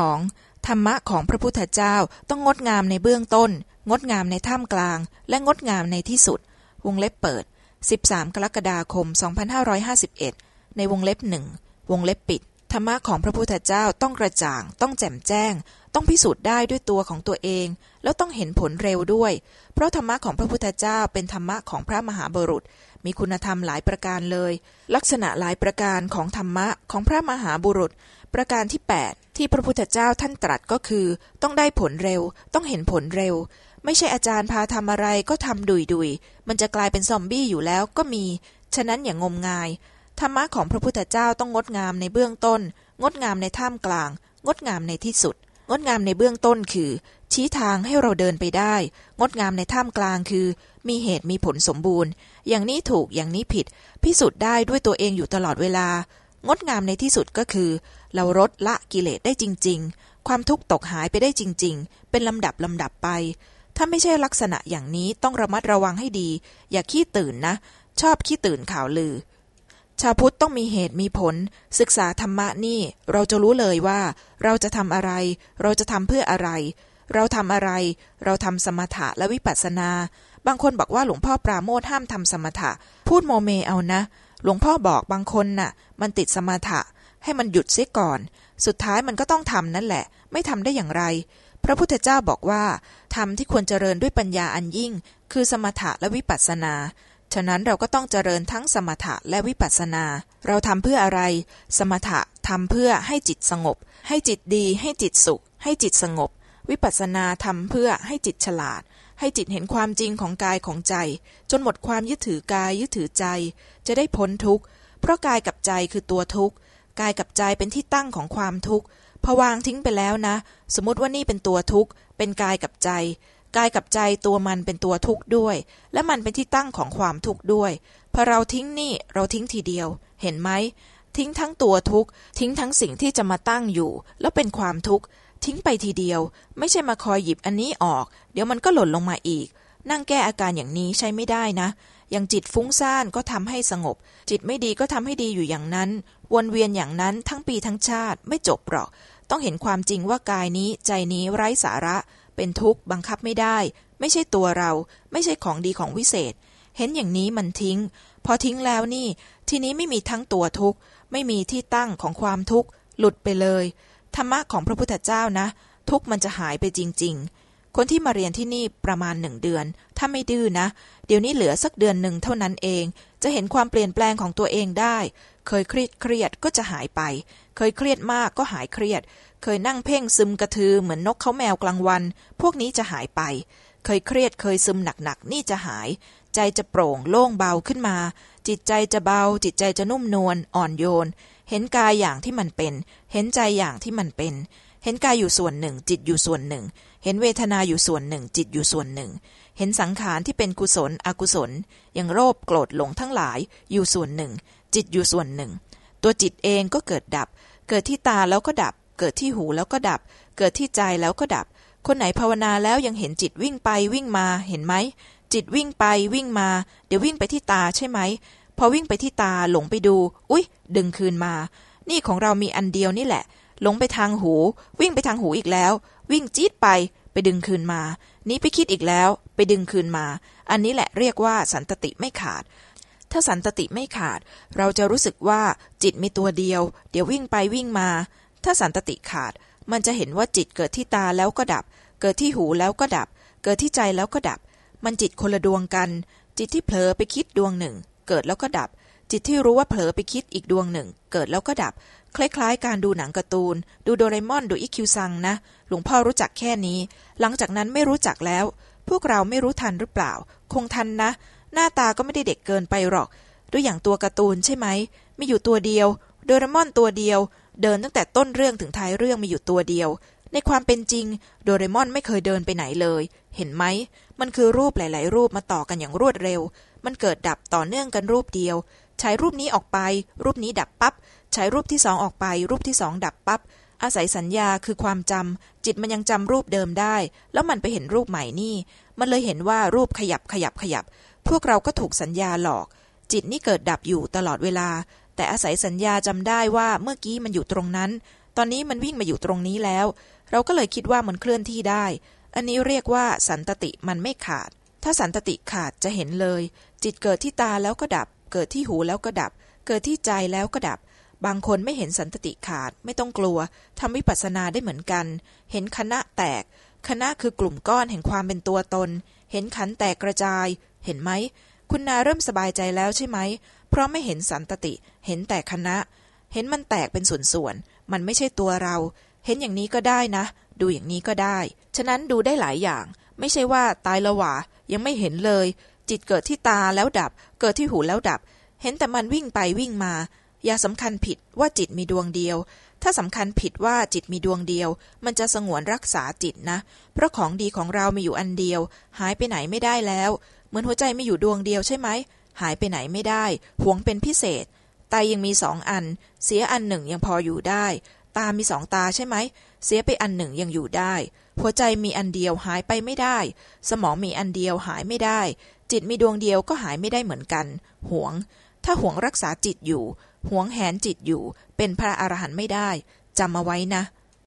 2. ธรรมะของพระพุทธเจ้าต้องงดงามในเบื้องต้น งดงามในท่ามกลาง และงดงามในที่สุด วงเล็บเปิด 13 กรกฎาคม 2551 ในวงเล็บหนึ่งวงเล็บปิด รรมะของพระพุทธเจ้าต้องกระจ่าง ต้องแจ่มแจ้ง ต้องพิสูจน์ได้ด้วยตัวของตัวเอง แล้วต้องเห็นผลเร็วด้วย เพราะธรรมะของพระพุทธเจ้าเป็นธรรมะของพระมหาบุรุษ มีคุณธรรมหลายประการเลย ลักษณะหลายประการของธรรมะของพระมหาบุรุษ ประการที่ 8 ที่พระพุทธเจ้าท่านตรัสก็คือ ต้องได้ผลเร็ว ต้องเห็นผลเร็วไม่ใช่อาจารย์พาทำอะไรก็ทำดุยดุยมันจะกลายเป็นซอมบี้อยู่แล้วก็มี ฉะนั้นอย่างงมงาย ธรรมะของพระพุทธเจ้าต้องงดงามในเบื้องต้น งดงามในท่ามกลาง งดงามในที่สุด งดงามในเบื้องต้นคือ ชี้ทางให้เราเดินไปได้ งดงามในท่ามกลางคือ มีเหตุมีผลสมบูรณ์ อย่างนี้ถูกอย่างนี้ผิด พิสูจน์ได้ด้วยตัวเองอยู่ตลอดเวลา งดงามในที่สุดก็คือ เราลดละกิเลสได้จริง ๆ ความทุกข์ตกหายไปได้จริง ๆ เป็นลำดับลำดับไป ถ้าไม่ใช่ลักษณะอย่างนี้ต้องระมัดระวังให้ดี อย่าขี้ตื่นนะ ชอบขี้ตื่นข่าวลือ ชาวพุทธต้องมีเหตุมีผล ศึกษาธรรมะนี่ เราจะรู้เลยว่า เราจะทำอะไร เราจะทำเพื่ออะไร เราทำอะไร เราทำสมถะและวิปัสสนา บางคนบอกว่าหลวงพ่อปราโมทห้ามทำสมถะ พูดโมเมเอานะ หลวงพ่อบอกบางคนน่ะ มันติดสมถะ ให้มันหยุดเสียก่อน สุดท้ายมันก็ต้องทำนั่นแหละ ไม่ทำได้อย่างไร พระพุทธเจ้าบอกว่าธรรมที่ควรเจริญด้วยปัญญาอันยิ่ง คือสมถะและวิปัสสนา ฉะนั้นเราก็ต้องเจริญทั้งสมถะและวิปัสสนา เราทำเพื่ออะไร สมถะทำเพื่อให้จิตสงบ ให้จิตดี ให้จิตสุข ให้จิตสงบ วิปัสสนาทำเพื่อให้จิตฉลาด ให้จิตเห็นความจริงของกายของใจ จนหมดความยึดถือกายยึดถือใจ จะได้พ้นทุกข์ เพราะกายกับใจคือตัวทุกข์ กายกับใจเป็นที่ตั้งของความทุกข์พอวางทิ้งไปแล้วนะ สมมติว่านี่เป็นตัวทุกข์ เป็นกายกับใจ กายกับใจตัวมันเป็นตัวทุกข์ด้วย และมันเป็นที่ตั้งของความทุกข์ด้วยพอเราทิ้งนี่เราทิ้งทีเดียว เห็นไหมทิ้งทั้งตัวทุกข์ทิ้งทั้งสิ่งที่จะมาตั้งอยู่ แล้วเป็นความทุกข์ทิ้งไปทีเดียว ไม่ใช่มาคอยหยิบอันนี้ออก เดี๋ยวมันก็หล่นลงมาอีก นั่งแก้อาการอย่างนี้ใช้ไม่ได้นะอย่างจิตฟุ้งซ่านก็ทำให้สงบ จิตไม่ดีก็ทำให้ดีอยู่อย่างนั้น วนเวียนอย่างนั้นทั้งปีทั้งชาติไม่จบหรอก ต้องเห็นความจริงว่ากายนี้ใจนี้ไร้สาระ เป็นทุกข์บังคับไม่ได้ ไม่ใช่ตัวเรา ไม่ใช่ของดีของวิเศษ เห็นอย่างนี้มันทิ้ง พอทิ้งแล้วนี่ ทีนี้ไม่มีทั้งตัวทุกข์ ไม่มีที่ตั้งของความทุกข์ หลุดไปเลย ธรรมะของพระพุทธเจ้านะ ทุกข์มันจะหายไปจริง ๆ คนที่มาเรียนที่นี่ประมาณหนึ่งเดือน ถ้าไม่ดื้อนะ เดี๋ยวนี้เหลือสักเดือนหนึ่งเท่านั้นเอง จะเห็นความเปลี่ยนแปลงของตัวเองได้ เคยเครียดเครียดก็จะหายไป เคยเครียดมากก็หายเครียด เคยนั่งเพ่งซึมกระทือเหมือนนกเขาแมวกลางวัน พวกนี้จะหายไป เคยเครียดเคยซึมหนักๆนี่จะหาย ใจจะโปร่งโล่งเบาขึ้นมา จิตใจจะเบา จิตใจจะนุ่มนวลอ่อนโยน เห็นกายอย่างที่มันเป็น เห็นใจอย่างที่มันเป็น เห็นกายอยู่ส่วนหนึ่ง จิตอยู่ส่วนหนึ่งเห็นเวทนาอยู่ส่วนหนึ่ง จิตอยู่ส่วนหนึ่ง เห็นสังขารที่เป็นกุศล อกุศลอย่างโลภโกรธหลงทั้งหลายอยู่ส่วนหนึ่ง จิตอยู่ส่วนหนึ่ง ตัวจิตเองก็เกิดดับ เกิดที่ตาแล้วก็ดับ เกิดที่หูแล้วก็ดับ เกิดที่ใจแล้วก็ดับ คนไหนภาวนาแล้วยังเห็นจิตวิ่งไปวิ่งมาเห็นไหมจิตวิ่งไปวิ่งมา เดี๋ยววิ่งไปที่ตาใช่ไหมพอวิ่งไปที่ตาหลงไปดู อุ๊ย ดึงคืนมา นี่ของเรามีอันเดียวนี่แหละ หลงไปทางหู วิ่งไปทางหูอีกแล้ว วิ่งจี๊ดไป ไปดึงคืนมา นี้ไปคิดอีกแล้ว ไปดึงคืนมา อันนี้แหละเรียกว่าสันตติไม่ขาด ถ้าสันตติไม่ขาด เราจะรู้สึกว่าจิตมีตัวเดียว เดี๋ยววิ่งไปวิ่งมา ถ้าสันตติขาด มันจะเห็นว่าจิตเกิดที่ตาแล้วก็ดับ เกิดที่หูแล้วก็ดับ เกิดที่ใจแล้วก็ดับ มันจิตคนละดวงกัน จิตที่เผลอไปคิดดวงหนึ่ง เกิดแล้วก็ดับ จิตที่รู้ว่าเผลอไปคิดอีกดวงหนึ่ง เกิดแล้วก็ดับ คล้ายๆ การดูหนังการ์ตูน ดูโดเรมอนดูอิคิวซังนะ หลวงพ่อรู้จักแค่นี้ หลังจากนั้นไม่รู้จักแล้ว พวกเราไม่รู้ทันหรือเปล่า คงทันนะ หน้าตาก็ไม่ได้เด็กเกินไปหรอก ด้วยอย่างตัวการ์ตูนใช่ไหมมีอยู่ตัวเดียว โดเรมอนตัวเดียว เดินตั้งแต่ต้นเรื่องถึงท้ายเรื่องมีอยู่ตัวเดียว ในความเป็นจริง โดเรมอนไม่เคยเดินไปไหนเลย เห็นไหม มันคือรูปหลาย ๆ รูปมาต่อกันอย่างรวดเร็ว มันเกิดดับต่อเนื่องกันรูปเดียว ใช้รูปนี้ออกไป รูปนี้ดับปับ๊บใช้รูปที่สองออกไป รูปที่สองดับปับ๊บอาศัยสัญญาคือความจำจิตมันยังจำรูปเดิมได้ แล้วมันไปเห็นรูปใหม่นี่ มันเลยเห็นว่ารูปขยับขยับขยับ พวกเราก็ถูกสัญญาหลอก จิตนี่เกิดดับอยู่ตลอดเวลา แต่อาศัยสัญญาจำได้ว่าเมื่อกี้มันอยู่ตรงนั้นตตอนนี้มันวิ่งมาอยู่ตรงนี้แล้ว เราก็เลยคิดว่ามันเคลื่อนที่ได้ อันนี้เรียกว่าสันตติมันไม่ขาด ถ้าสันตติขาดจะเห็นเลย จิตเกิดที่ตาแล้วก็ดับ เกิดที่หูแล้วก็ดับ เกิดที่ใจแล้วก็ดับบางคนไม่เห็นสันตติขาดไม่ต้องกลัวทำวิปัสสนาได้เหมือนกัน เห็นคณะแตก คณะคือกลุ่มก้อนแห่งความเป็นตัวตน เห็นขันแตกกระจาย เห็นไหม คุณนาเริ่มสบายใจแล้วใช่ไหม เพราะไม่เห็นสันตติ เห็นแต่คณะ เห็นมันแตกเป็นส่วนๆ มันไม่ใช่ตัวเรา เห็นอย่างนี้ก็ได้นะ ดูอย่างนี้ก็ได้ ฉะนั้นดูได้หลายอย่าง ไม่ใช่ว่าตายละหว่ายังไม่เห็นเลย จิตเกิดที่ตาแล้วดับ เกิดที่หูแล้วดับ เห็นแต่มันวิ่งไปวิ่งมา อย่าสำคัญผิดว่าจิตมีดวงเดียว ถ้าสำคัญผิดว่าจิตมีดวงเดียว มันจะสงวนรักษาจิตนะ เพราะของดีของเรามีอยู่อันเดียว หายไปไหนไม่ได้แล้ว เหมือนหัวใจไม่อยู่ดวงเดียวใช่ไหม หายไปไหนไม่ได้ หวงเป็นพิเศษไตยังมีสองอัน เสียอันหนึ่งยังพออยู่ได้ ตามีสองตาใช่ไหม เสียไปอันหนึ่งยังอยู่ได้ หัวใจมีอันเดียวหายไปไม่ได้ สมองมีอันเดียวหายไม่ได้ จิตมีดวงเดียวก็หายไม่ได้เหมือนกันหวง ถ้าหวงรักษาจิตอยู่หวงแหนจิตอยู่ เป็นพระอรหันต์ไม่ได้จำเอาไว้นะ